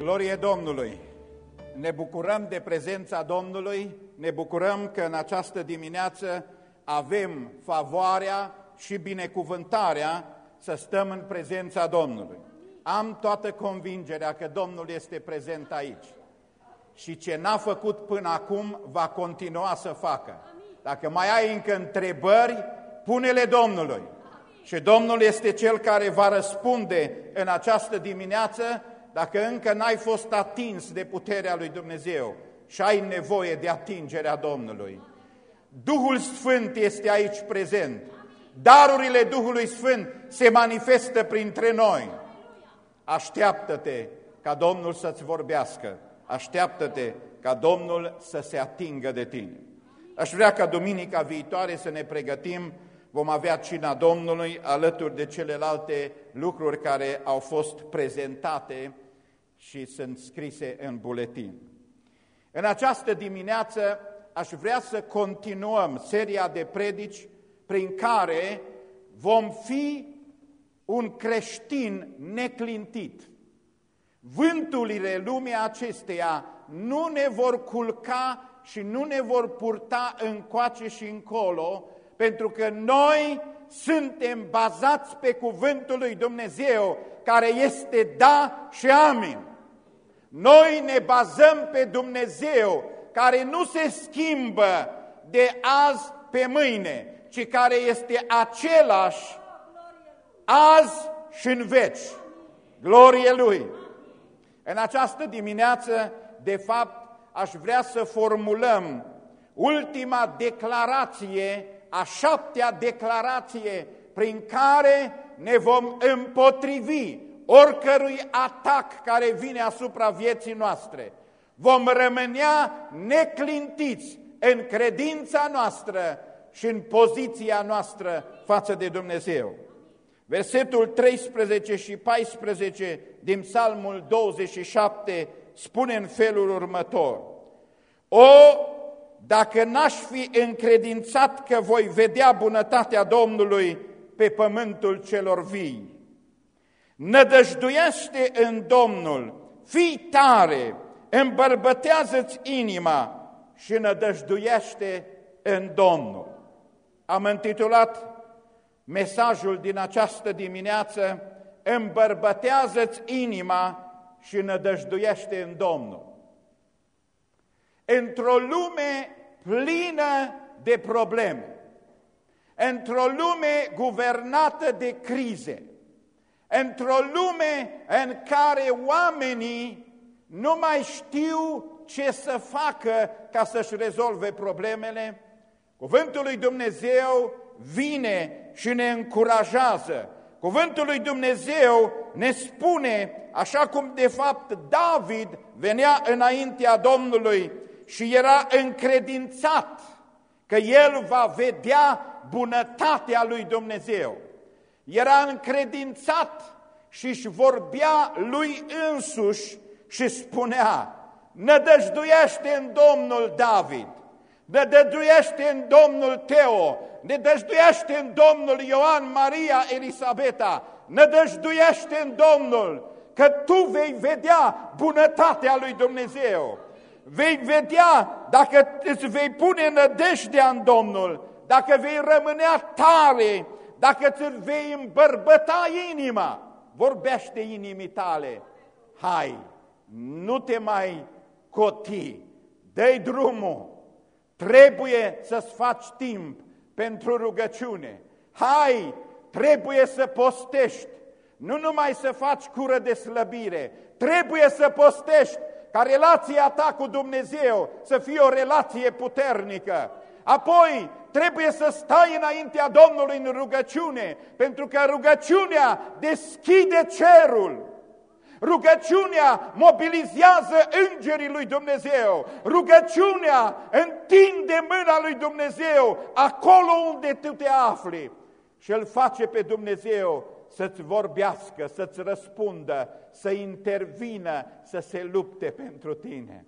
Glorie Domnului! Ne bucurăm de prezența Domnului, ne bucurăm că în această dimineață avem favoarea și binecuvântarea să stăm în prezența Domnului. Am toată convingerea că Domnul este prezent aici și ce n-a făcut până acum va continua să facă. Dacă mai ai încă întrebări, pune-le Domnului. Și Domnul este Cel care va răspunde în această dimineață dacă încă n-ai fost atins de puterea lui Dumnezeu și ai nevoie de atingerea Domnului. Duhul Sfânt este aici prezent. Darurile Duhului Sfânt se manifestă printre noi. Așteaptă-te ca Domnul să-ți vorbească. Așteaptă-te ca Domnul să se atingă de tine. Aș vrea ca duminica viitoare să ne pregătim, vom avea cina Domnului alături de celelalte lucruri care au fost prezentate și sunt scrise în buletin. În această dimineață aș vrea să continuăm seria de predici prin care vom fi un creștin neclintit. Vânturile lumii acesteia nu ne vor culca și nu ne vor purta încoace și încolo, pentru că noi suntem bazați pe cuvântul lui Dumnezeu, care este da și amin. Noi ne bazăm pe Dumnezeu, care nu se schimbă de azi pe mâine, ci care este același azi și în veci. Glorie Lui! În această dimineață, de fapt, aș vrea să formulăm ultima declarație, a șaptea declarație prin care ne vom împotrivi oricărui atac care vine asupra vieții noastre. Vom rămânea neclintiți în credința noastră și în poziția noastră față de Dumnezeu. Versetul 13 și 14 din Psalmul 27 spune în felul următor. O, dacă n-aș fi încredințat că voi vedea bunătatea Domnului pe pământul celor vii. Nădăjduiește în Domnul, fii tare, îmbărbătează-ți inima și nădăjduiește în Domnul. Am intitulat mesajul din această dimineață, îmbărbătează-ți inima și nădăjduiește în Domnul. Într-o lume plină de probleme, într-o lume guvernată de crize, într-o lume în care oamenii nu mai știu ce să facă ca să-și rezolve problemele, Cuvântul lui Dumnezeu vine și ne încurajează. Cuvântul lui Dumnezeu ne spune, așa cum de fapt David venea înaintea Domnului și era încredințat că el va vedea bunătatea lui Dumnezeu. Era încredințat și își vorbea lui însuși și spunea, nădăjduiește în Domnul David, nădăjduiește în Domnul Teo, nădăjduiește în Domnul Ioan, Maria, Elisabeta, nădăjduiește în Domnul, că tu vei vedea bunătatea lui Dumnezeu. Vei vedea dacă îți vei pune nădejdea în Domnul, dacă vei rămânea tare, dacă îți vei îmbărbăta inima. Vorbește inimii tale. Hai, nu te mai coti, dă drumul, trebuie să-ți faci timp pentru rugăciune. Hai, trebuie să postești, nu numai să faci cură de slăbire, trebuie să postești ca relația ta cu Dumnezeu să fie o relație puternică. Apoi trebuie să stai înaintea Domnului în rugăciune, pentru că rugăciunea deschide cerul. Rugăciunea mobilizează îngerii lui Dumnezeu. Rugăciunea întinde mâna lui Dumnezeu acolo unde tu te afli. Și îl face pe Dumnezeu să-ți vorbească, să-ți răspundă, să intervină, să se lupte pentru tine.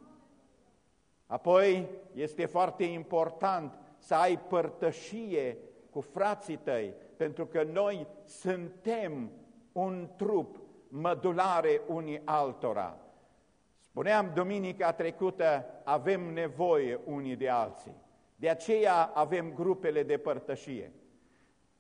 Apoi este foarte important să ai părtășie cu frații tăi, pentru că noi suntem un trup mădulare unii altora. Spuneam duminica trecută, avem nevoie unii de alții. De aceea avem grupele de părtășie.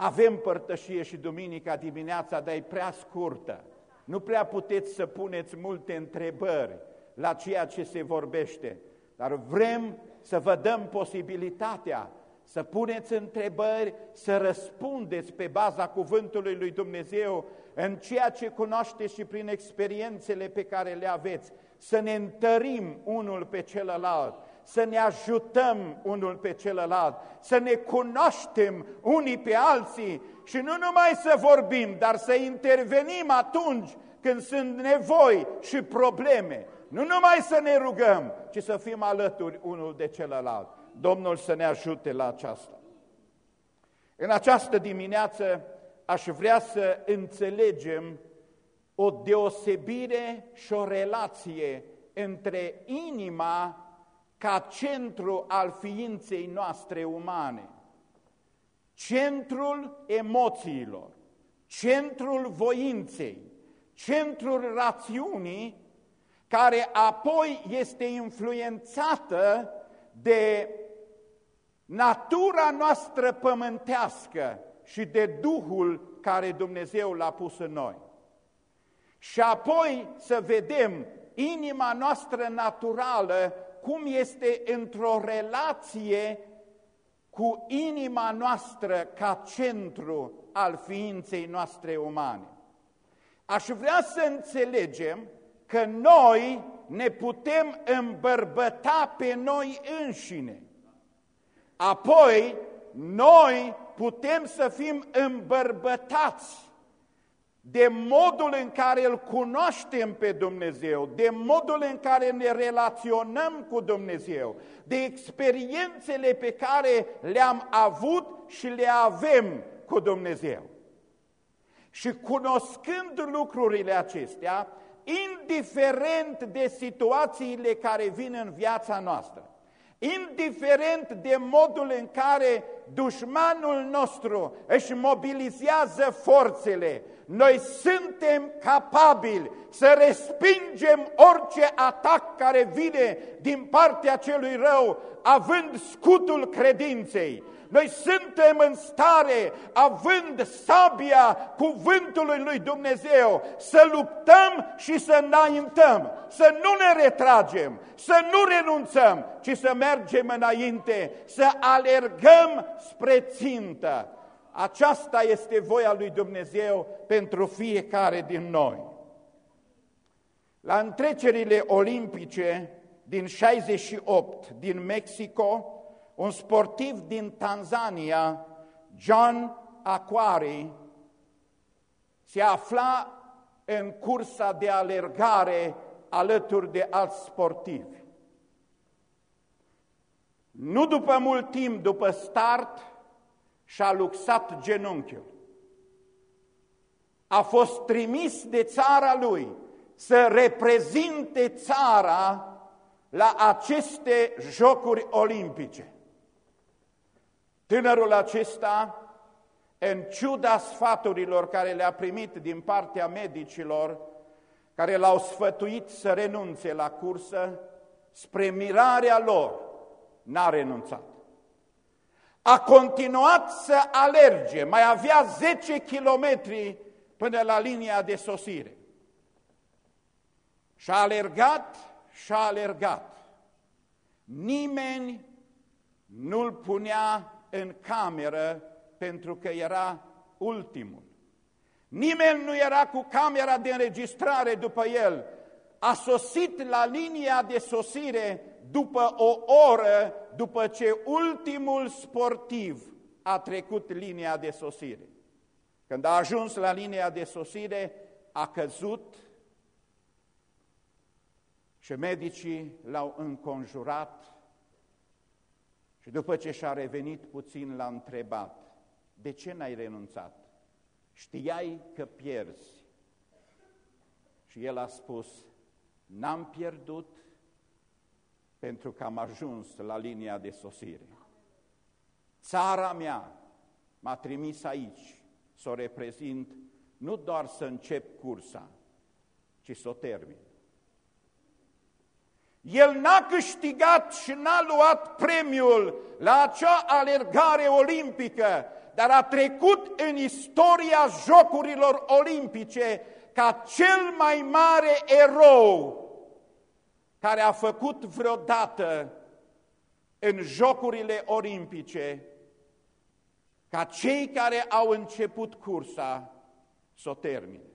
Avem părtășie și duminica dimineața, dar e prea scurtă. Nu prea puteți să puneți multe întrebări la ceea ce se vorbește, dar vrem să vă dăm posibilitatea să puneți întrebări, să răspundeți pe baza cuvântului lui Dumnezeu în ceea ce cunoașteți și prin experiențele pe care le aveți, să ne întărim unul pe celălalt, să ne ajutăm unul pe celălalt, să ne cunoaștem unii pe alții și nu numai să vorbim, dar să intervenim atunci când sunt nevoi și probleme. Nu numai să ne rugăm, ci să fim alături unul de celălalt. Domnul să ne ajute la aceasta. În această dimineață aș vrea să înțelegem o deosebire și o relație între inima ca centru al ființei noastre umane, centrul emoțiilor, centrul voinței, centrul rațiunii, care apoi este influențată de natura noastră pământească și de Duhul care Dumnezeu l-a pus în noi. Și apoi să vedem inima noastră naturală cum este într-o relație cu inima noastră ca centru al ființei noastre umane. Aș vrea să înțelegem că noi ne putem îmbărbăta pe noi înșine. Apoi, noi putem să fim îmbărbătați de modul în care îl cunoaștem pe Dumnezeu, de modul în care ne relaționăm cu Dumnezeu, de experiențele pe care le-am avut și le avem cu Dumnezeu. Și cunoscând lucrurile acestea, indiferent de situațiile care vin în viața noastră, indiferent de modul în care dușmanul nostru își mobilizează forțele, noi suntem capabili să respingem orice atac care vine din partea celui rău, având scutul credinței. Noi suntem în stare, având sabia cuvântului lui Dumnezeu, să luptăm și să înaintăm, să nu ne retragem, să nu renunțăm, ci să mergem înainte, să alergăm spre țintă. Aceasta este voia lui Dumnezeu pentru fiecare din noi. La întrecerile olimpice din 68 din Mexico, un sportiv din Tanzania, John Aquari, se afla în cursa de alergare alături de alți sportivi. Nu după mult timp după start, și-a luxat genunchiul. A fost trimis de țara lui să reprezinte țara la aceste jocuri olimpice. Tânărul acesta, în ciuda sfaturilor care le-a primit din partea medicilor, care l-au sfătuit să renunțe la cursă, spre mirarea lor, n-a renunțat. A continuat să alerge, mai avea 10 kilometri până la linia de sosire. Și-a alergat și-a alergat. Nimeni nu-l punea în cameră pentru că era ultimul. Nimeni nu era cu camera de înregistrare după el. A sosit la linia de sosire după o oră, după ce ultimul sportiv a trecut linia de sosire. Când a ajuns la linia de sosire, a căzut și medicii l-au înconjurat și după ce și-a revenit puțin l-a întrebat, de ce n-ai renunțat? Știai că pierzi. Și el a spus, n-am pierdut pentru că am ajuns la linia de sosire. Țara mea m-a trimis aici să o reprezint, nu doar să încep cursa, ci să o termin. El n-a câștigat și n-a luat premiul la acea alergare olimpică, dar a trecut în istoria Jocurilor Olimpice ca cel mai mare erou care a făcut vreodată în Jocurile Olimpice ca cei care au început cursa să o termine.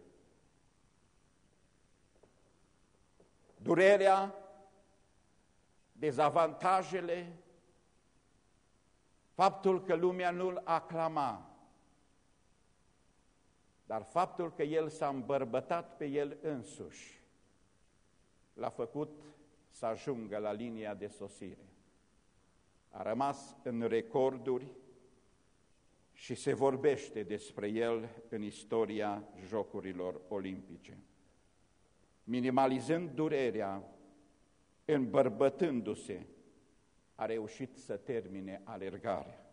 Durerea, dezavantajele, faptul că lumea nu-l aclama, dar faptul că el s-a îmbărbătat pe el însuși, l-a făcut să ajungă la linia de sosire. A rămas în recorduri și se vorbește despre el în istoria Jocurilor Olimpice. Minimalizând durerea, îmbărbătându-se, a reușit să termine alergarea.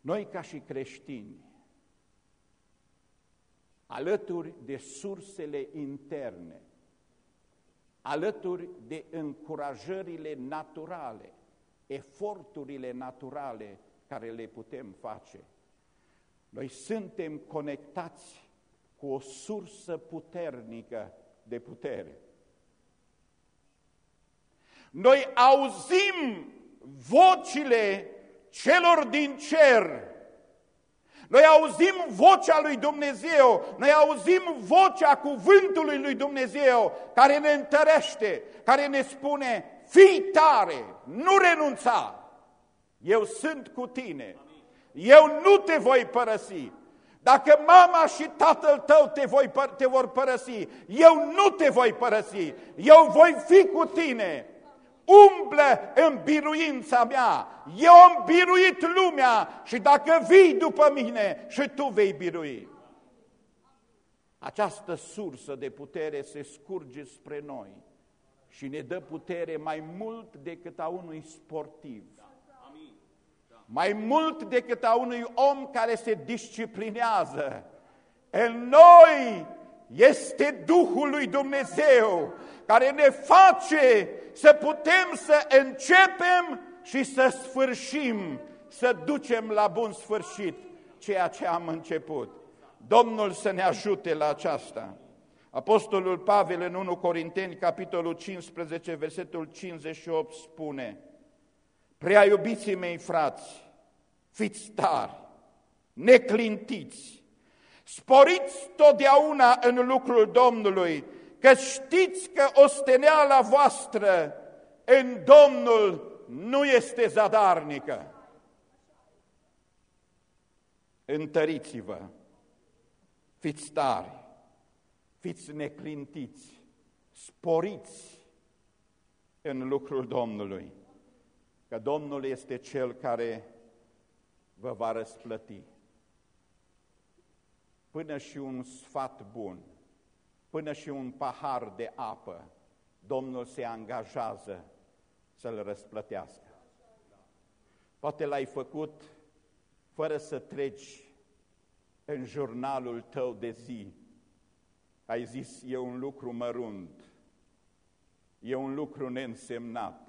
Noi, ca și creștini, alături de sursele interne, alături de încurajările naturale, eforturile naturale care le putem face. Noi suntem conectați cu o sursă puternică de putere. Noi auzim vocile celor din cer. Noi auzim vocea lui Dumnezeu, noi auzim vocea cuvântului lui Dumnezeu care ne întărește, care ne spune, fii tare, nu renunța, eu sunt cu tine, eu nu te voi părăsi. Dacă mama și tatăl tău te, voi, te vor părăsi, eu nu te voi părăsi, eu voi fi cu tine. Umblă în biruința mea, eu am biruit lumea și dacă vii după mine și tu vei birui. Această sursă de putere se scurge spre noi și ne dă putere mai mult decât a unui sportiv mai mult decât a unui om care se disciplinează. În noi este Duhul lui Dumnezeu care ne face să putem să începem și să sfârșim, să ducem la bun sfârșit ceea ce am început. Domnul să ne ajute la aceasta. Apostolul Pavel în 1 Corinteni, capitolul 15, versetul 58 spune Prea iubiții mei frați, fiți tari, neclintiți, sporiți totdeauna în lucrul Domnului, că știți că osteneala voastră în Domnul nu este zadarnică. Întăriți-vă, fiți tari, fiți neclintiți, sporiți în lucrul Domnului că Domnul este Cel care vă va răsplăti. Până și un sfat bun, până și un pahar de apă, Domnul se angajează să-l răsplătească. Poate l-ai făcut fără să treci în jurnalul tău de zi. Ai zis, e un lucru mărunt, e un lucru neînsemnat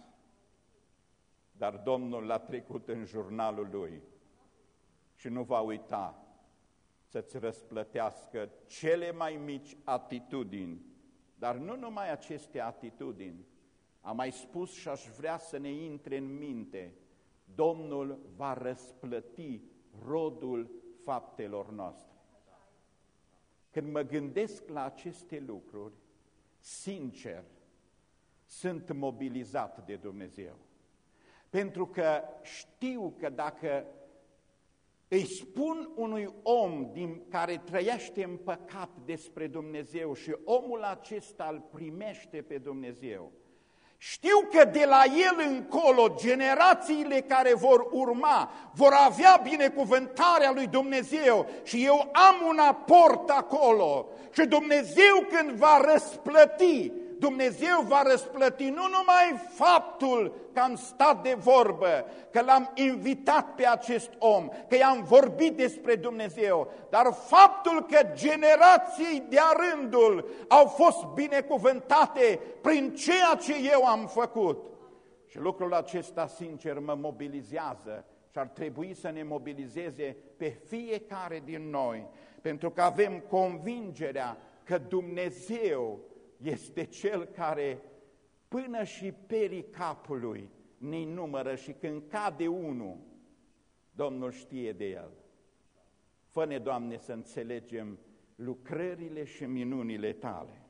dar Domnul l-a trecut în jurnalul lui și nu va uita să-ți răsplătească cele mai mici atitudini, dar nu numai aceste atitudini. Am mai spus și aș vrea să ne intre în minte, Domnul va răsplăti rodul faptelor noastre. Când mă gândesc la aceste lucruri, sincer, sunt mobilizat de Dumnezeu. Pentru că știu că dacă îi spun unui om din care trăiește în păcat despre Dumnezeu și omul acesta îl primește pe Dumnezeu, știu că de la el încolo generațiile care vor urma vor avea binecuvântarea lui Dumnezeu și eu am un aport acolo și Dumnezeu când va răsplăti Dumnezeu va răsplăti nu numai faptul că am stat de vorbă, că l-am invitat pe acest om, că i-am vorbit despre Dumnezeu, dar faptul că generații de-a rândul au fost binecuvântate prin ceea ce eu am făcut. Și lucrul acesta, sincer, mă mobilizează și ar trebui să ne mobilizeze pe fiecare din noi, pentru că avem convingerea că Dumnezeu este Cel care până și perii capului ne numără și când cade unul, Domnul știe de el. Fă-ne, Doamne, să înțelegem lucrările și minunile Tale.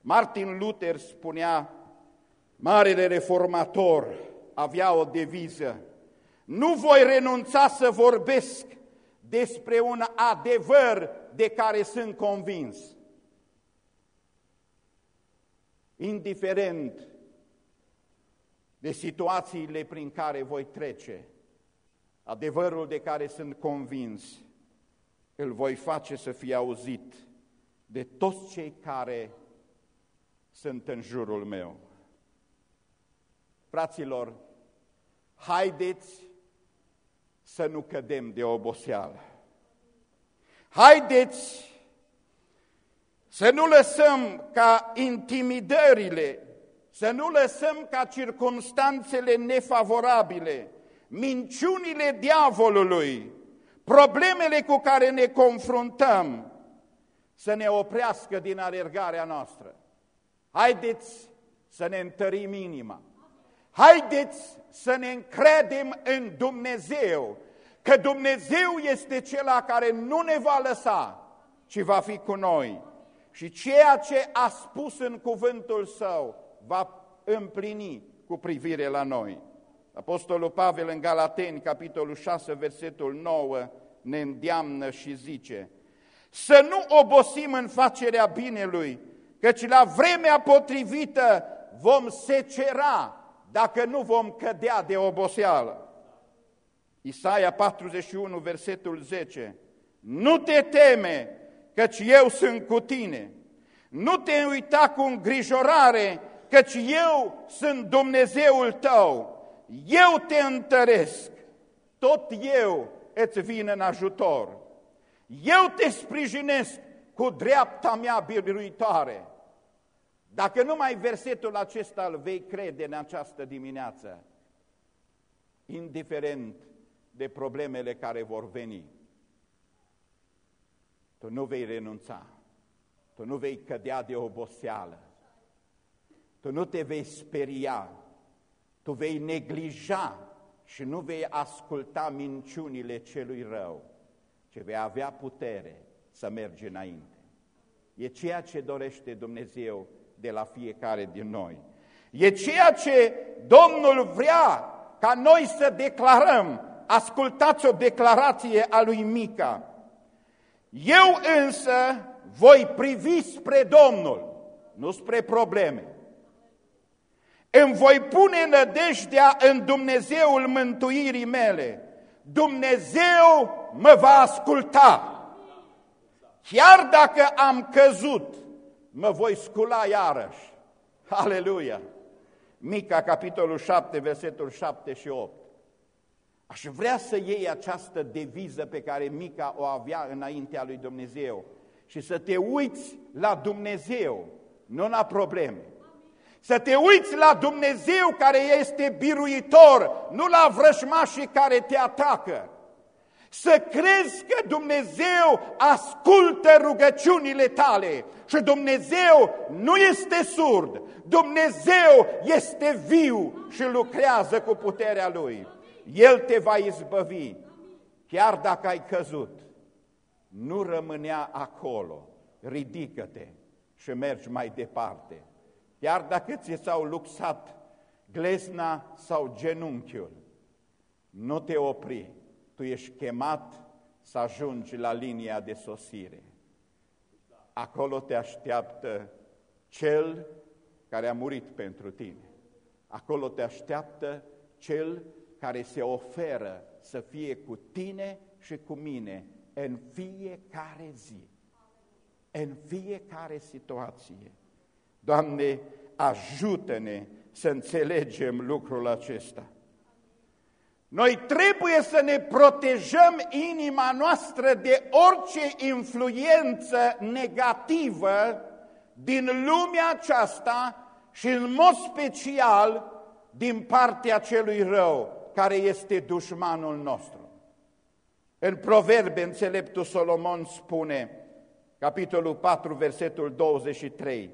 Martin Luther spunea, marele reformator, avea o deviză, nu voi renunța să vorbesc despre un adevăr de care sunt convins. Indiferent de situațiile prin care voi trece, adevărul de care sunt convins, îl voi face să fie auzit de toți cei care sunt în jurul meu. Fraților, haideți să nu cădem de oboseală. Haideți să nu lăsăm ca intimidările, să nu lăsăm ca circumstanțele nefavorabile, minciunile diavolului, problemele cu care ne confruntăm, să ne oprească din alergarea noastră. Haideți să ne întărim inima. Haideți să ne încredem în Dumnezeu, că Dumnezeu este Cel care nu ne va lăsa, ci va fi cu noi. Și ceea ce a spus în cuvântul Său va împlini cu privire la noi. Apostolul Pavel în Galateni, capitolul 6, versetul 9, ne îndeamnă și zice Să nu obosim în facerea binelui, căci la vremea potrivită vom secera dacă nu vom cădea de oboseală. Isaia 41, versetul 10. Nu te teme, căci eu sunt cu tine. Nu te uita cu îngrijorare, căci eu sunt Dumnezeul tău. Eu te întăresc, tot eu îți vin în ajutor. Eu te sprijinesc cu dreapta mea biruitoare. Dacă numai versetul acesta îl vei crede în această dimineață, indiferent de problemele care vor veni, tu nu vei renunța, tu nu vei cădea de oboseală, tu nu te vei speria, tu vei neglija și nu vei asculta minciunile celui rău, ci vei avea putere să mergi înainte. E ceea ce dorește Dumnezeu de la fiecare din noi. E ceea ce Domnul vrea ca noi să declarăm. Ascultați o declarație a lui Mica. Eu însă voi privi spre Domnul, nu spre probleme. Îmi voi pune nădejdea în Dumnezeul mântuirii mele. Dumnezeu mă va asculta. Chiar dacă am căzut, mă voi scula iarăși. Aleluia! Mica, capitolul 7, versetul 7 și 8. Aș vrea să iei această deviză pe care Mica o avea înaintea lui Dumnezeu și să te uiți la Dumnezeu, nu la probleme. Să te uiți la Dumnezeu care este biruitor, nu la vrășmașii care te atacă. Să crezi că Dumnezeu ascultă rugăciunile tale și Dumnezeu nu este surd, Dumnezeu este viu și lucrează cu puterea Lui. El te va izbăvi, chiar dacă ai căzut. Nu rămânea acolo, ridică-te și mergi mai departe. Chiar dacă ți s-au luxat glezna sau genunchiul, nu te opri tu ești chemat să ajungi la linia de sosire. Acolo te așteaptă Cel care a murit pentru tine. Acolo te așteaptă Cel care se oferă să fie cu tine și cu mine în fiecare zi, în fiecare situație. Doamne, ajută-ne să înțelegem lucrul acesta. Noi trebuie să ne protejăm inima noastră de orice influență negativă din lumea aceasta și în mod special din partea celui rău, care este dușmanul nostru. În Proverbe, înțeleptul Solomon spune, capitolul 4, versetul 23,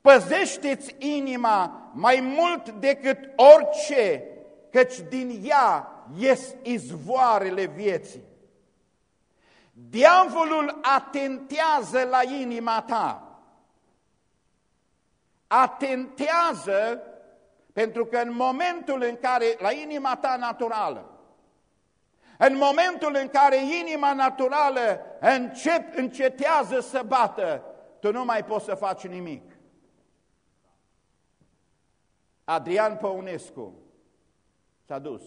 Păzește-ți inima mai mult decât orice, căci din ea ies izvoarele vieții. Diavolul atentează la inima ta. Atentează pentru că în momentul în care, la inima ta naturală, în momentul în care inima naturală încep, încetează să bată, tu nu mai poți să faci nimic. Adrian Păunescu s-a dus.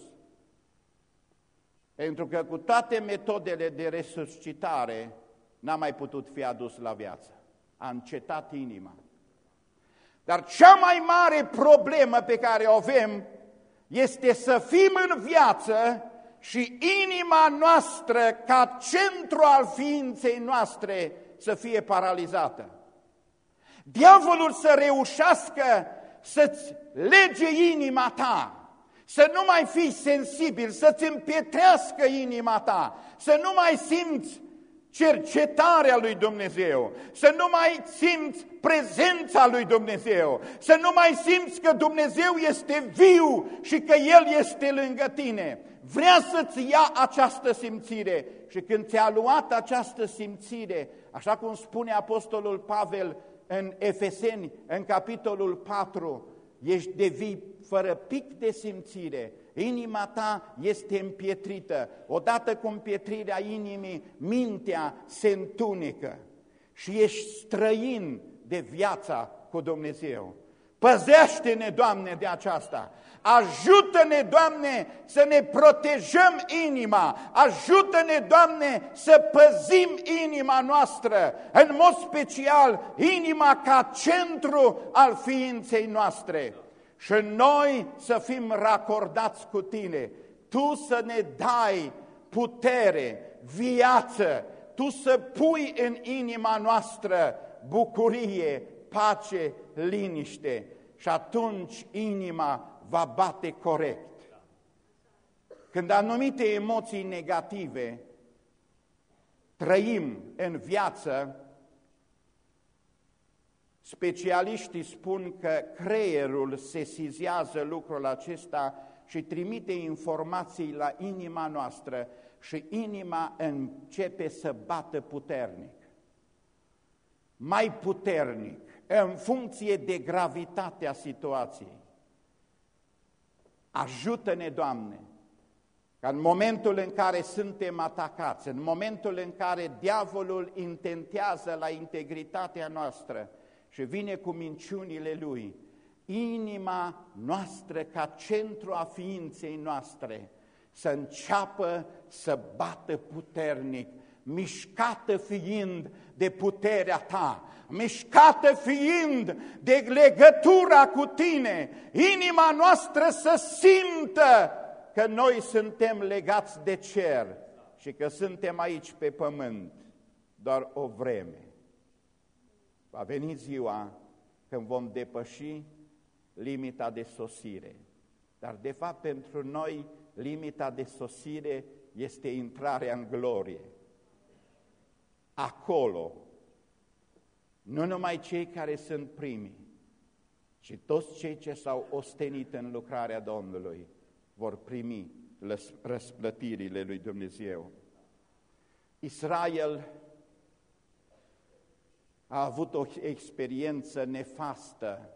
Pentru că cu toate metodele de resuscitare n-a mai putut fi adus la viață. A încetat inima. Dar cea mai mare problemă pe care o avem este să fim în viață și inima noastră, ca centru al ființei noastre, să fie paralizată. Diavolul să reușească să-ți lege inima ta, să nu mai fii sensibil, să-ți împietrească inima ta, să nu mai simți cercetarea lui Dumnezeu, să nu mai simți prezența lui Dumnezeu, să nu mai simți că Dumnezeu este viu și că El este lângă tine. Vrea să-ți ia această simțire. Și când ți-a luat această simțire, așa cum spune Apostolul Pavel în Efeseni, în capitolul 4, ești devii fără pic de simțire, inima ta este împietrită. Odată cu împietrirea inimii, mintea se întunecă și ești străin de viața cu Dumnezeu. Păzește-ne, Doamne, de aceasta. Ajută-ne, Doamne, să ne protejăm inima. Ajută-ne, Doamne, să păzim inima noastră, în mod special inima ca centru al ființei noastre și noi să fim racordați cu Tine, Tu să ne dai putere, viață, Tu să pui în inima noastră bucurie, pace, liniște. Și atunci inima va bate corect. Când anumite emoții negative trăim în viață, Specialiștii spun că creierul sesizează lucrul acesta și trimite informații la inima noastră și inima începe să bată puternic. Mai puternic, în funcție de gravitatea situației. Ajută-ne, Doamne, ca în momentul în care suntem atacați, în momentul în care diavolul intentează la integritatea noastră, și vine cu minciunile lui, inima noastră ca centru a ființei noastre să înceapă să bată puternic, mișcată fiind de puterea ta, mișcată fiind de legătura cu tine, inima noastră să simtă că noi suntem legați de cer și că suntem aici pe pământ doar o vreme. Va veni ziua când vom depăși limita de sosire. Dar de fapt pentru noi limita de sosire este intrarea în glorie. Acolo, nu numai cei care sunt primii, ci toți cei ce s-au ostenit în lucrarea Domnului vor primi răsplătirile lui Dumnezeu. Israel a avut o experiență nefastă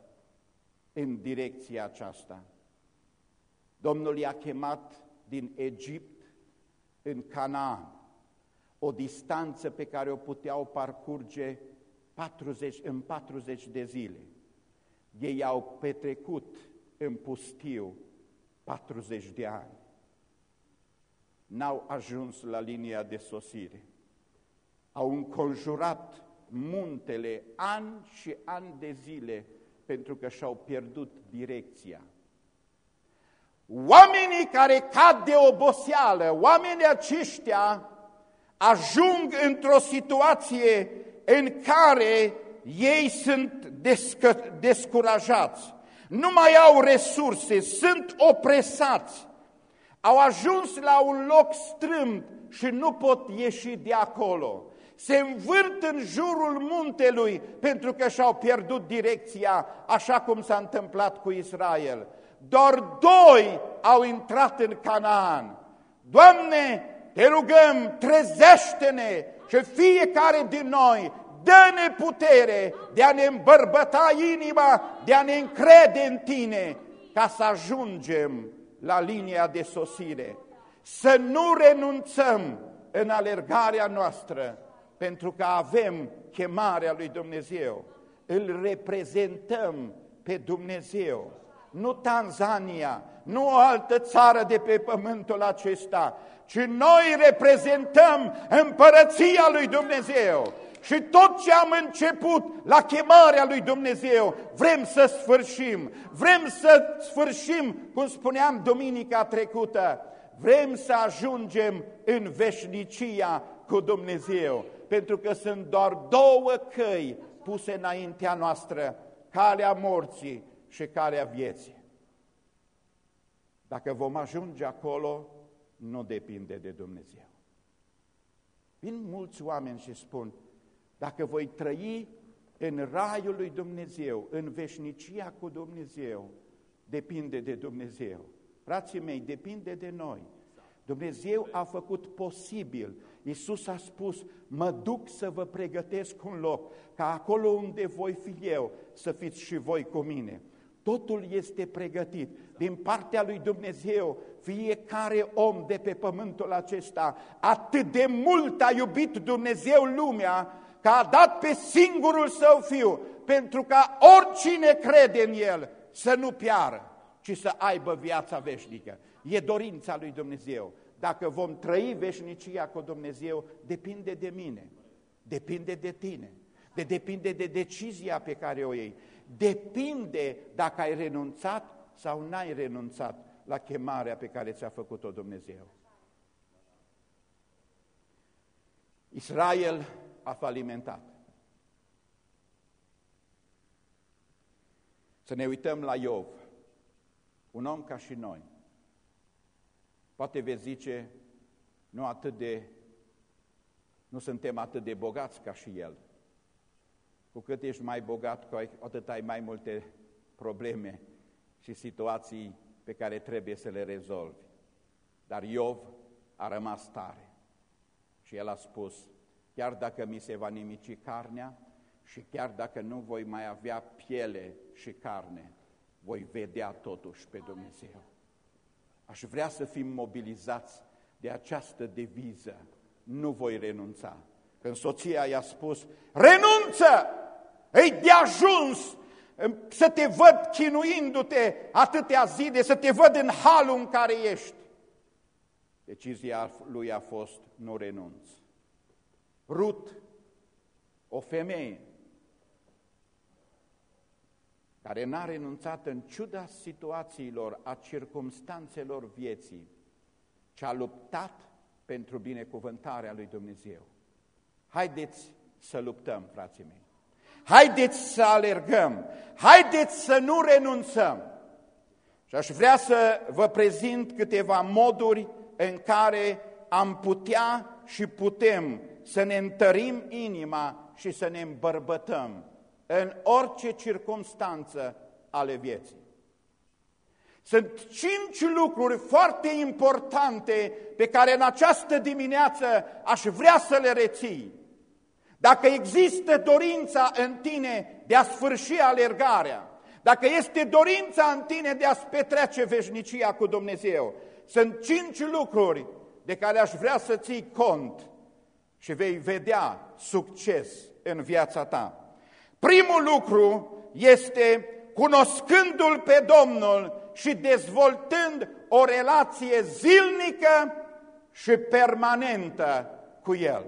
în direcția aceasta. Domnul i-a chemat din Egipt în Canaan, o distanță pe care o puteau parcurge 40, în 40 de zile. Ei au petrecut în pustiu 40 de ani. N-au ajuns la linia de sosire. Au înconjurat muntele ani și ani de zile pentru că și-au pierdut direcția. Oamenii care cad de oboseală, oamenii aceștia ajung într-o situație în care ei sunt descurajați, nu mai au resurse, sunt opresați, au ajuns la un loc strâmb și nu pot ieși de acolo. Se învârt în jurul muntelui pentru că și-au pierdut direcția, așa cum s-a întâmplat cu Israel. Doar doi au intrat în Canaan. Doamne, te rugăm, trezește-ne și fiecare din noi dă-ne putere de a ne îmbărbăta inima, de a ne încrede în Tine, ca să ajungem la linia de sosire. Să nu renunțăm în alergarea noastră, pentru că avem chemarea lui Dumnezeu. Îl reprezentăm pe Dumnezeu. Nu Tanzania, nu o altă țară de pe pământul acesta, ci noi reprezentăm împărăția lui Dumnezeu. Și tot ce am început la chemarea lui Dumnezeu, vrem să sfârșim. Vrem să sfârșim, cum spuneam duminica trecută, vrem să ajungem în veșnicia cu Dumnezeu. Pentru că sunt doar două căi puse înaintea noastră, calea morții și calea vieții. Dacă vom ajunge acolo, nu depinde de Dumnezeu. Vin mulți oameni și spun, dacă voi trăi în raiul lui Dumnezeu, în veșnicia cu Dumnezeu, depinde de Dumnezeu. Frații mei, depinde de noi. Dumnezeu a făcut posibil. Iisus a spus, mă duc să vă pregătesc un loc, ca acolo unde voi fi eu, să fiți și voi cu mine. Totul este pregătit din partea lui Dumnezeu. Fiecare om de pe pământul acesta, atât de mult a iubit Dumnezeu lumea, că a dat pe singurul său fiu, pentru ca oricine crede în el să nu piară, ci să aibă viața veșnică. E dorința lui Dumnezeu. Dacă vom trăi veșnicia cu Dumnezeu, depinde de mine, depinde de tine, de depinde de decizia pe care o iei, depinde dacă ai renunțat sau n-ai renunțat la chemarea pe care ți-a făcut-o Dumnezeu. Israel a falimentat. Să ne uităm la Iov, un om ca și noi. Poate veți zice, nu atât de, nu suntem atât de bogați ca și el. Cu cât ești mai bogat, cu atât ai mai multe probleme și situații pe care trebuie să le rezolvi. Dar Iov a rămas tare și el a spus, chiar dacă mi se va nimici carnea și chiar dacă nu voi mai avea piele și carne, voi vedea totuși pe Dumnezeu. Aș vrea să fim mobilizați de această deviză, nu voi renunța. Când soția i-a spus, renunță! Ei de ajuns să te văd chinuindu-te atâtea zile, să te văd în halul în care ești. Decizia lui a fost, nu renunț. Rut, o femeie care n-a renunțat în ciuda situațiilor, a circumstanțelor vieții, ci a luptat pentru binecuvântarea lui Dumnezeu. Haideți să luptăm, frații mei. Haideți să alergăm. Haideți să nu renunțăm. Și aș vrea să vă prezint câteva moduri în care am putea și putem să ne întărim inima și să ne îmbărbătăm în orice circunstanță ale vieții. Sunt cinci lucruri foarte importante pe care în această dimineață aș vrea să le reții. Dacă există dorința în tine de a sfârși alergarea, dacă este dorința în tine de a-ți petrece veșnicia cu Dumnezeu, sunt cinci lucruri de care aș vrea să ții cont și vei vedea succes în viața ta. Primul lucru este cunoscându-L pe Domnul și dezvoltând o relație zilnică și permanentă cu El.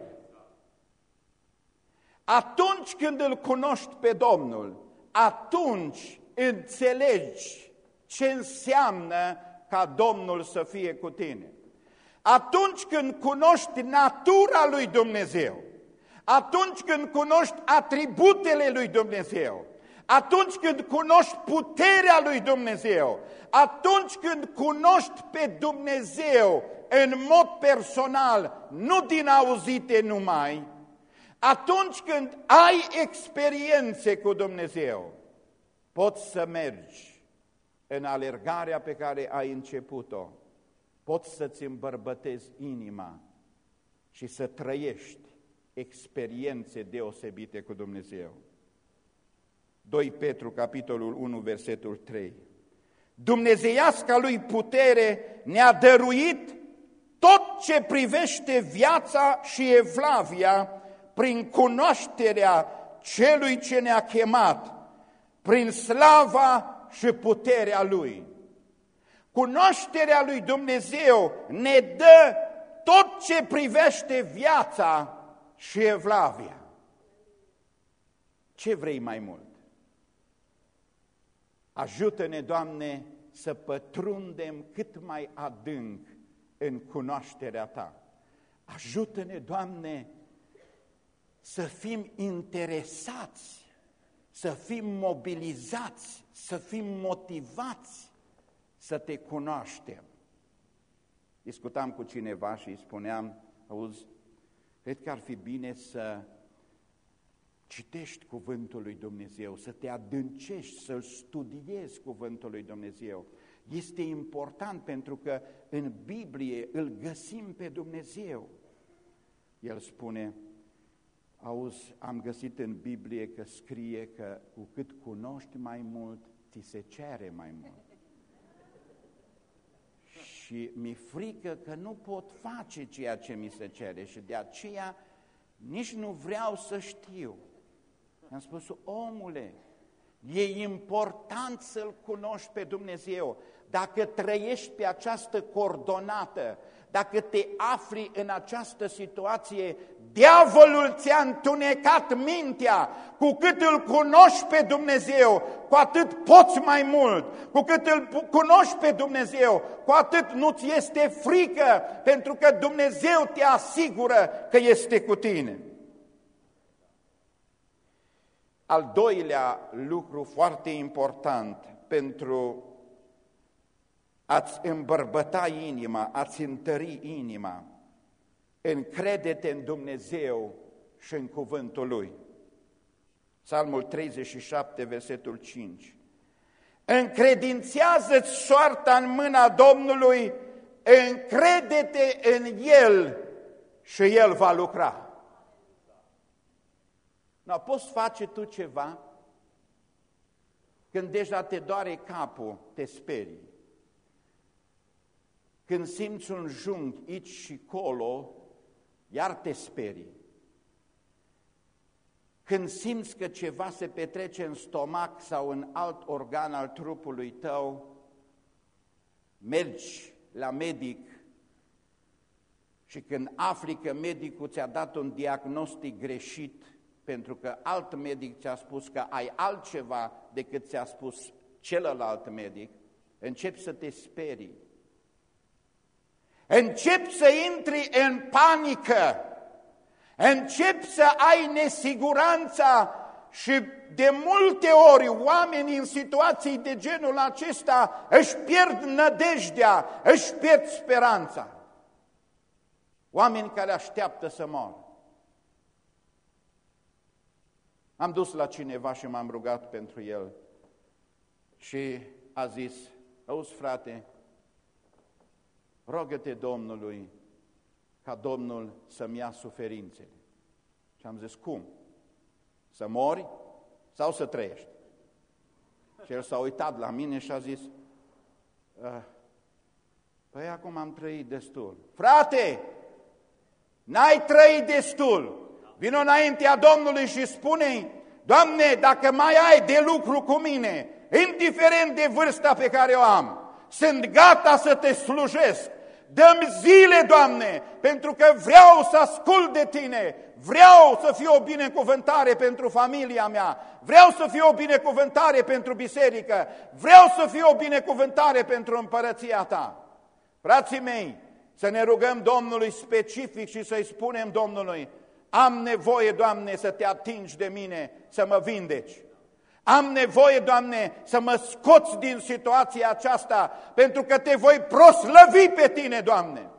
Atunci când îl cunoști pe Domnul, atunci înțelegi ce înseamnă ca Domnul să fie cu tine. Atunci când cunoști natura lui Dumnezeu, atunci când cunoști atributele lui Dumnezeu, atunci când cunoști puterea lui Dumnezeu, atunci când cunoști pe Dumnezeu în mod personal, nu din auzite numai, atunci când ai experiențe cu Dumnezeu, poți să mergi în alergarea pe care ai început-o, poți să-ți îmbărbătezi inima și să trăiești experiențe deosebite cu Dumnezeu. 2 Petru, capitolul 1, versetul 3. Dumnezeiasca lui putere ne-a dăruit tot ce privește viața și evlavia prin cunoașterea celui ce ne-a chemat, prin slava și puterea Lui. Cunoașterea Lui Dumnezeu ne dă tot ce privește viața și evlavia. Ce vrei mai mult? Ajută-ne, Doamne, să pătrundem cât mai adânc în cunoașterea Ta. Ajută-ne, Doamne, să fim interesați, să fim mobilizați, să fim motivați să Te cunoaștem. Discutam cu cineva și îi spuneam, auzi, cred că ar fi bine să citești Cuvântul lui Dumnezeu, să te adâncești, să-L studiezi Cuvântul lui Dumnezeu. Este important pentru că în Biblie îl găsim pe Dumnezeu. El spune, auzi, am găsit în Biblie că scrie că cu cât cunoști mai mult, ți se cere mai mult. Și mi-e frică că nu pot face ceea ce mi se cere și de aceea nici nu vreau să știu. I-am spus, omule, e important să-L cunoști pe Dumnezeu. Dacă trăiești pe această coordonată, dacă te afli în această situație, diavolul ți-a întunecat mintea. Cu cât îl cunoști pe Dumnezeu, cu atât poți mai mult. Cu cât îl cunoști pe Dumnezeu, cu atât nu-ți este frică, pentru că Dumnezeu te asigură că este cu tine. Al doilea lucru foarte important pentru a-ți îmbărbăta inima, a-ți întări inima, încrede-te în Dumnezeu și în cuvântul Lui. Psalmul 37, versetul 5. Încredințează-ți soarta în mâna Domnului, încrede-te în El și El va lucra. No, poți face tu ceva când deja te doare capul, te sperii. Când simți un jung aici și colo, iar te sperii. Când simți că ceva se petrece în stomac sau în alt organ al trupului tău, mergi la medic și când afli că medicul ți-a dat un diagnostic greșit, pentru că alt medic ți-a spus că ai altceva decât ți-a spus celălalt medic, începi să te sperii. Începi să intri în panică, începi să ai nesiguranța și de multe ori oamenii în situații de genul acesta își pierd nădejdea, își pierd speranța. Oameni care așteaptă să moară. Am dus la cineva și m-am rugat pentru el și a zis, auzi frate, rogă-te Domnului ca Domnul să-mi ia suferințele. Și am zis, cum? Să mori sau să trăiești? Și el s-a uitat la mine și a zis, ah, păi acum am trăit destul. Frate, n-ai trăit destul. Vino înaintea Domnului și spune Doamne, dacă mai ai de lucru cu mine, indiferent de vârsta pe care o am, sunt gata să te slujesc, Dăm zile, Doamne, pentru că vreau să ascult de Tine, vreau să fiu o binecuvântare pentru familia mea, vreau să fiu o binecuvântare pentru biserică, vreau să fiu o binecuvântare pentru împărăția Ta. Frații mei, să ne rugăm Domnului specific și să-i spunem Domnului, am nevoie, Doamne, să te atingi de mine, să mă vindeci. Am nevoie, Doamne, să mă scoți din situația aceasta, pentru că te voi proslăvi pe Tine, Doamne.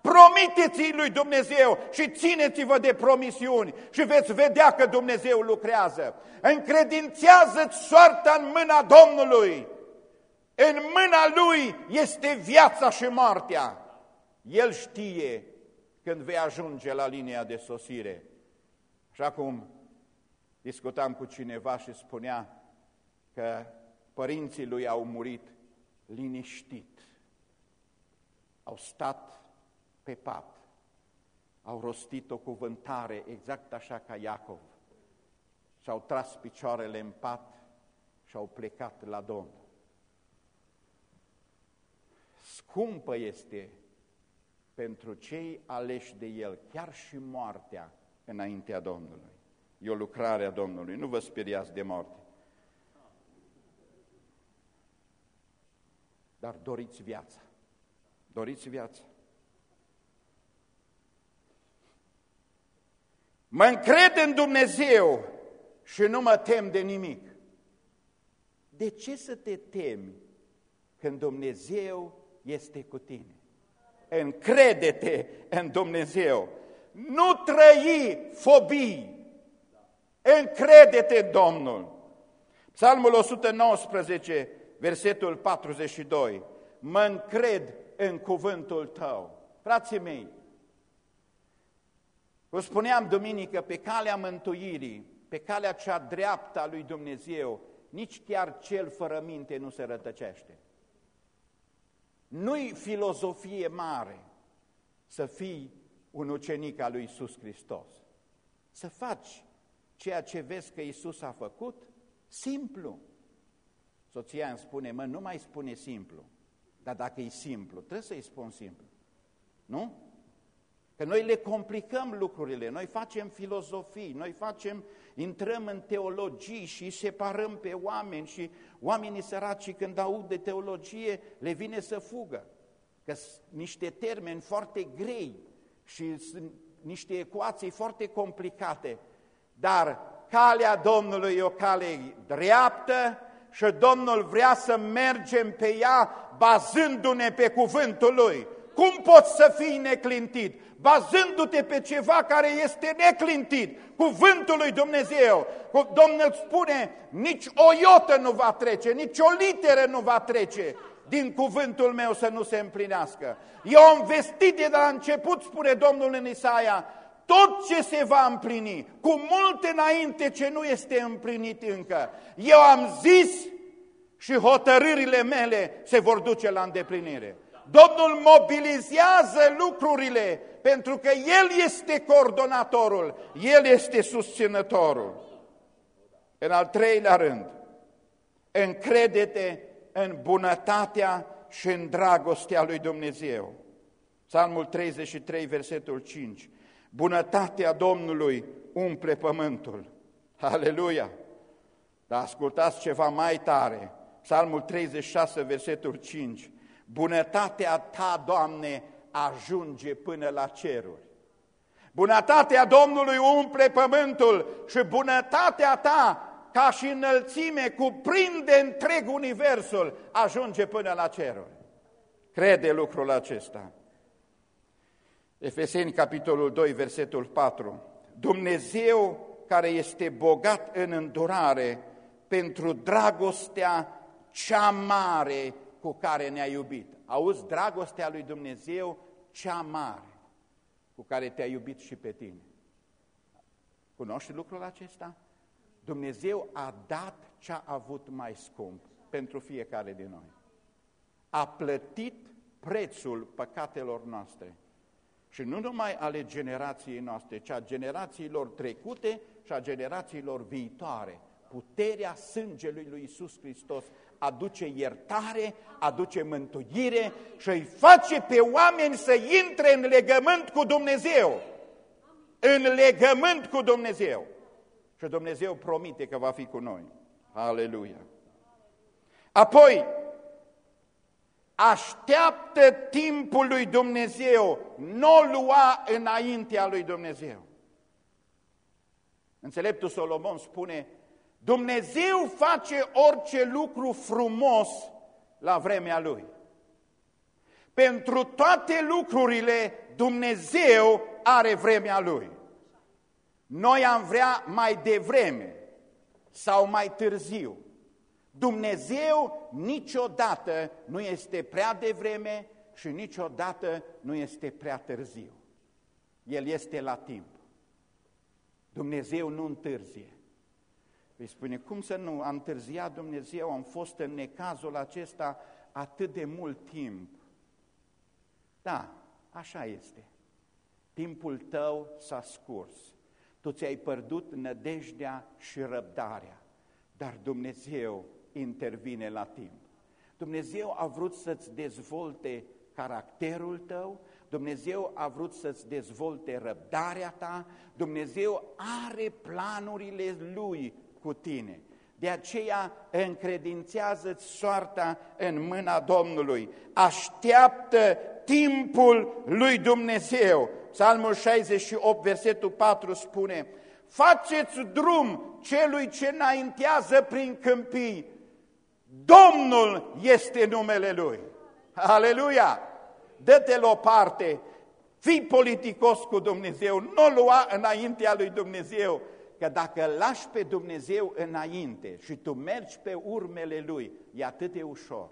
Promiteți-i lui Dumnezeu și țineți-vă de promisiuni și veți vedea că Dumnezeu lucrează. Încredințează-ți soarta în mâna Domnului. În mâna Lui este viața și moartea. El știe când vei ajunge la linia de sosire. Și acum discutam cu cineva și spunea că părinții lui au murit liniștit. Au stat pe pat, au rostit o cuvântare exact așa ca Iacov și-au tras picioarele în pat și au plecat la Domnul. Scumpă este pentru cei aleși de El, chiar și moartea înaintea Domnului. E o lucrare a Domnului, nu vă speriați de moarte. Dar doriți viața. Doriți viața. Mă încred în Dumnezeu și nu mă tem de nimic. De ce să te temi când Dumnezeu este cu tine? Încrede-te în Dumnezeu. Nu trăi fobii. Încrede-te în Domnul. Psalmul 119, versetul 42. Mă încred în cuvântul tău. Frații mei, vă spuneam duminică, pe calea mântuirii, pe calea cea dreaptă a lui Dumnezeu, nici chiar cel fără minte nu se rătăcește. Nu-i filozofie mare să fii un ucenic al lui Iisus Hristos. Să faci ceea ce vezi că Iisus a făcut, simplu. Soția îmi spune, mă, nu mai spune simplu. Dar dacă e simplu, trebuie să-i spun simplu. Nu? Că noi le complicăm lucrurile, noi facem filozofii, noi facem, intrăm în teologii și separăm pe oameni și oamenii săraci când aud de teologie le vine să fugă. Că sunt niște termeni foarte grei și sunt niște ecuații foarte complicate, dar calea Domnului e o cale dreaptă și Domnul vrea să mergem pe ea bazându-ne pe cuvântul Lui. Cum poți să fii neclintit? Bazându-te pe ceva care este neclintit, cuvântul lui Dumnezeu. Domnul spune, nici o iotă nu va trece, nici o literă nu va trece din cuvântul meu să nu se împlinească. Eu am vestit de la început, spune Domnul în Isaia, tot ce se va împlini, cu multe înainte ce nu este împlinit încă. Eu am zis și hotărârile mele se vor duce la îndeplinire. Domnul mobilizează lucrurile pentru că El este coordonatorul, El este susținătorul. În al treilea rând, încredete în bunătatea și în dragostea lui Dumnezeu. Psalmul 33, versetul 5. Bunătatea Domnului umple pământul. Aleluia! Dar ascultați ceva mai tare. Psalmul 36, versetul 5. Bunătatea Ta, Doamne, ajunge până la ceruri. Bunătatea Domnului umple pământul și bunătatea Ta, ca și înălțime, cuprinde întreg universul, ajunge până la ceruri. Crede lucrul acesta. Efeseni, capitolul 2, versetul 4. Dumnezeu care este bogat în îndurare pentru dragostea cea mare cu care ne-a iubit. Auzi, dragostea lui Dumnezeu cea mare cu care te-a iubit și pe tine. Cunoști lucrul acesta? Dumnezeu a dat ce a avut mai scump pentru fiecare din noi. A plătit prețul păcatelor noastre. Și nu numai ale generației noastre, ci a generațiilor trecute și a generațiilor viitoare. puterea sângelui lui Isus Hristos aduce iertare, aduce mântuire și îi face pe oameni să intre în legământ cu Dumnezeu. În legământ cu Dumnezeu. Și Dumnezeu promite că va fi cu noi. Aleluia! Apoi, așteaptă timpul lui Dumnezeu, nu o lua înaintea lui Dumnezeu. Înțeleptul Solomon spune, Dumnezeu face orice lucru frumos la vremea Lui. Pentru toate lucrurile Dumnezeu are vremea Lui. Noi am vrea mai devreme sau mai târziu. Dumnezeu niciodată nu este prea devreme și niciodată nu este prea târziu. El este la timp. Dumnezeu nu întârzie. Îi spune, cum să nu, am întârziat Dumnezeu, am fost în necazul acesta atât de mult timp. Da, așa este. Timpul tău s-a scurs. Tu ți-ai pierdut nădejdea și răbdarea, dar Dumnezeu intervine la timp. Dumnezeu a vrut să-ți dezvolte caracterul tău, Dumnezeu a vrut să-ți dezvolte răbdarea ta, Dumnezeu are planurile Lui cu tine. De aceea încredințează-ți soarta în mâna Domnului. Așteaptă timpul lui Dumnezeu. Psalmul 68, versetul 4 spune, Faceți drum celui ce înaintează prin câmpii. Domnul este numele Lui. Aleluia! Dă-te la o parte, fii politicos cu Dumnezeu, nu lua înaintea lui Dumnezeu, că dacă lași pe Dumnezeu înainte și tu mergi pe urmele Lui, e atât de ușor.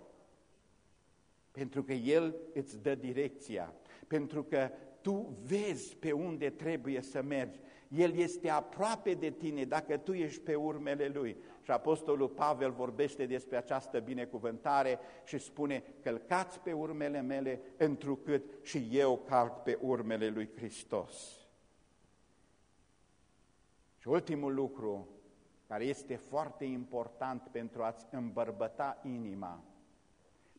Pentru că El îți dă direcția, pentru că tu vezi pe unde trebuie să mergi. El este aproape de tine dacă tu ești pe urmele Lui. Și Apostolul Pavel vorbește despre această binecuvântare și spune, călcați pe urmele mele, întrucât și eu calc pe urmele Lui Hristos. Și ultimul lucru care este foarte important pentru a-ți îmbărbăta inima,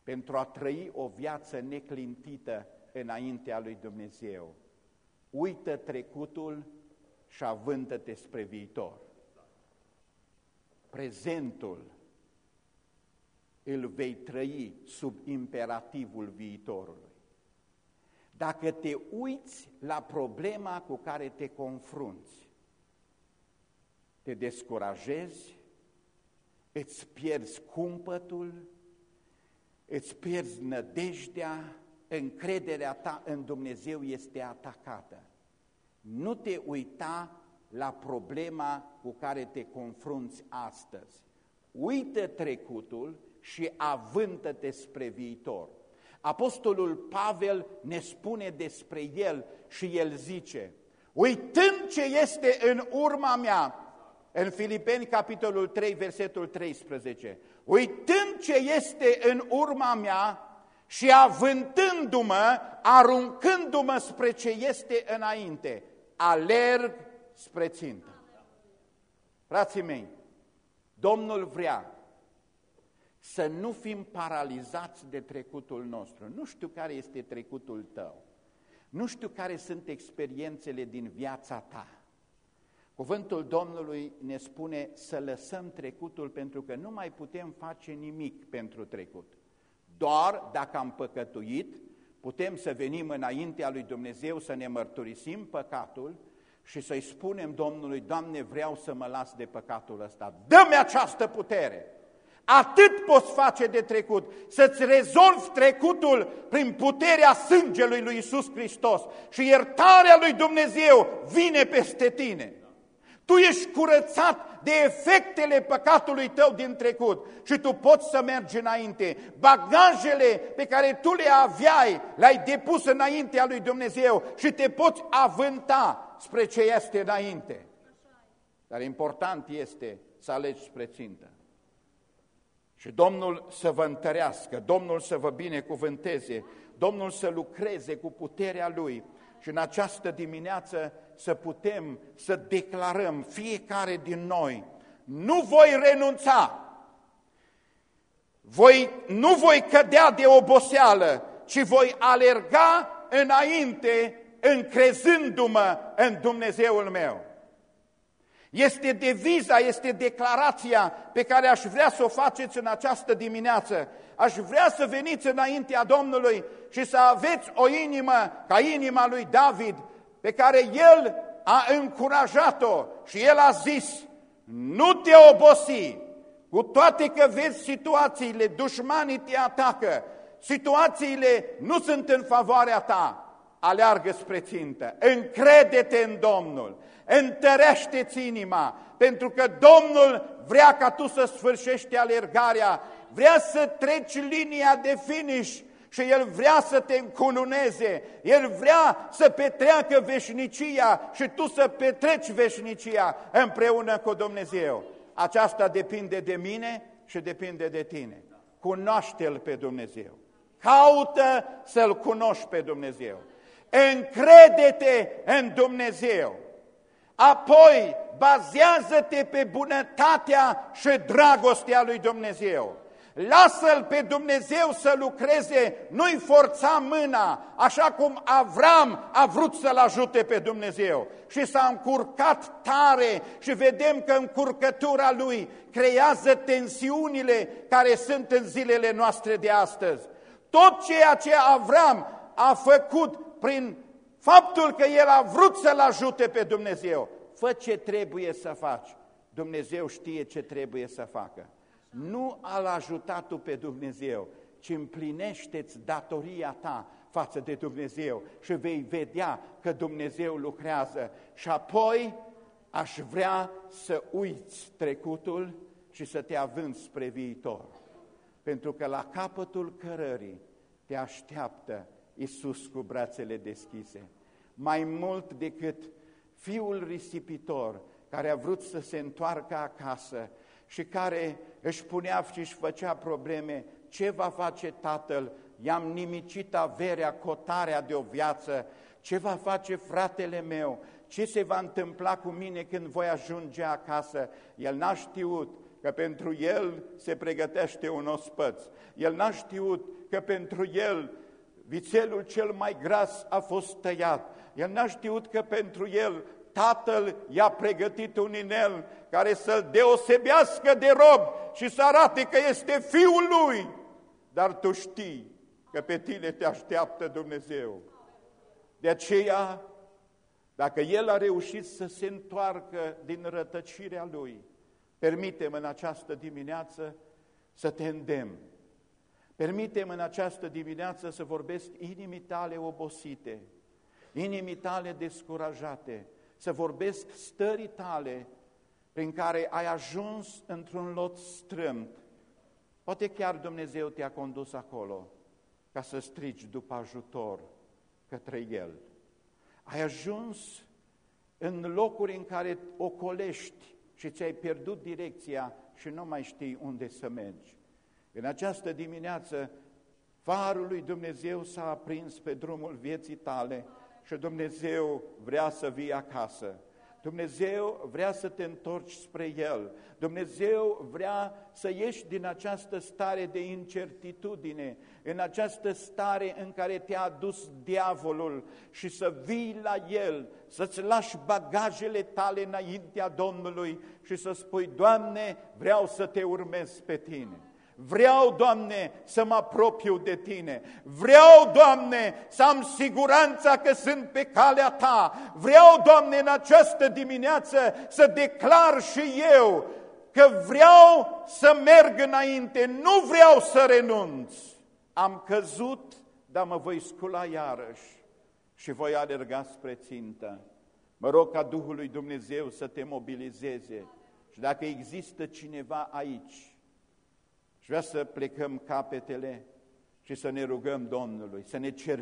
pentru a trăi o viață neclintită înaintea lui Dumnezeu. Uită trecutul și avântă-te spre viitor. Prezentul îl vei trăi sub imperativul viitorului. Dacă te uiți la problema cu care te confrunți, te descurajezi, îți pierzi cumpătul, îți pierzi nădejdea, încrederea ta în Dumnezeu este atacată. Nu te uita la problema cu care te confrunți astăzi. Uită trecutul și avântă-te spre viitor. Apostolul Pavel ne spune despre el și el zice, uitând ce este în urma mea, în Filipeni, capitolul 3, versetul 13, uitând ce este în urma mea și avântându-mă, aruncându-mă spre ce este înainte, alerg spre țintă. Frații mei, Domnul vrea să nu fim paralizați de trecutul nostru. Nu știu care este trecutul tău. Nu știu care sunt experiențele din viața ta. Cuvântul Domnului ne spune să lăsăm trecutul pentru că nu mai putem face nimic pentru trecut. Doar dacă am păcătuit, putem să venim înaintea lui Dumnezeu să ne mărturisim păcatul și să-i spunem Domnului, Doamne, vreau să mă las de păcatul ăsta. Dă-mi această putere! Atât poți face de trecut, să-ți rezolvi trecutul prin puterea sângelui lui Isus Hristos și iertarea lui Dumnezeu vine peste tine. Tu ești curățat de efectele păcatului tău din trecut și tu poți să mergi înainte. Bagajele pe care tu le aveai, le-ai depus înaintea lui Dumnezeu și te poți avânta spre ce este înainte. Dar important este să alegi spre țintă. Și Domnul să vă întărească, Domnul să vă binecuvânteze, Domnul să lucreze cu puterea Lui și în această dimineață să putem să declarăm fiecare din noi nu voi renunța, voi, nu voi cădea de oboseală, ci voi alerga înainte, încrezându-mă în Dumnezeul meu. Este deviza, este declarația pe care aș vrea să o faceți în această dimineață. Aș vrea să veniți înaintea Domnului și să aveți o inimă ca inima lui David, pe care el a încurajat-o și el a zis, nu te obosi, cu toate că vezi situațiile, dușmanii te atacă, situațiile nu sunt în favoarea ta, aleargă spre țintă, încrede-te în Domnul, întărește-ți inima, pentru că Domnul vrea ca tu să sfârșești alergarea, vrea să treci linia de finish și El vrea să te încununeze, El vrea să petreacă veșnicia și tu să petreci veșnicia împreună cu Dumnezeu. Aceasta depinde de mine și depinde de tine. Cunoaște-L pe Dumnezeu. Caută să-L cunoști pe Dumnezeu. Încrede-te în Dumnezeu. Apoi bazează-te pe bunătatea și dragostea lui Dumnezeu. Lasă-L pe Dumnezeu să lucreze, nu-i forța mâna, așa cum Avram a vrut să-L ajute pe Dumnezeu. Și s-a încurcat tare și vedem că încurcătura lui creează tensiunile care sunt în zilele noastre de astăzi. Tot ceea ce Avram a făcut prin faptul că el a vrut să-L ajute pe Dumnezeu, fă ce trebuie să faci. Dumnezeu știe ce trebuie să facă nu al ajutat tu pe Dumnezeu, ci împlinește-ți datoria ta față de Dumnezeu și vei vedea că Dumnezeu lucrează. Și apoi aș vrea să uiți trecutul și să te avânți spre viitor. Pentru că la capătul cărării te așteaptă Iisus cu brațele deschise. Mai mult decât fiul risipitor care a vrut să se întoarcă acasă și care își punea și își făcea probleme, ce va face tatăl, i-am nimicit averea, cotarea de o viață, ce va face fratele meu, ce se va întâmpla cu mine când voi ajunge acasă. El n-a știut că pentru el se pregătește un ospăț. El n-a știut că pentru el vițelul cel mai gras a fost tăiat. El n-a știut că pentru el tatăl i-a pregătit un inel care să-l deosebească de rob și să arate că este fiul lui. Dar tu știi că pe tine te așteaptă Dumnezeu. De aceea, dacă el a reușit să se întoarcă din rătăcirea lui, permitem în această dimineață să te îndemn. Permitem în această dimineață să vorbesc inimii tale obosite, inimii tale descurajate, să vorbesc stării tale prin care ai ajuns într-un lot strâmt. Poate chiar Dumnezeu te-a condus acolo ca să strigi după ajutor către El. Ai ajuns în locuri în care ocolești și ți-ai pierdut direcția și nu mai știi unde să mergi. În această dimineață, farul lui Dumnezeu s-a aprins pe drumul vieții tale și Dumnezeu vrea să vii acasă. Dumnezeu vrea să te întorci spre El. Dumnezeu vrea să ieși din această stare de incertitudine, în această stare în care te-a adus diavolul și să vii la El, să-ți lași bagajele tale înaintea Domnului și să spui, Doamne, vreau să te urmez pe Tine. Vreau, Doamne, să mă apropiu de Tine. Vreau, Doamne, să am siguranța că sunt pe calea Ta. Vreau, Doamne, în această dimineață să declar și eu că vreau să merg înainte, nu vreau să renunț. Am căzut, dar mă voi scula iarăși și voi alerga spre țintă. Mă rog ca Duhul lui Dumnezeu să te mobilizeze și dacă există cineva aici și vrea să plecăm capetele și să ne rugăm Domnului, să ne cer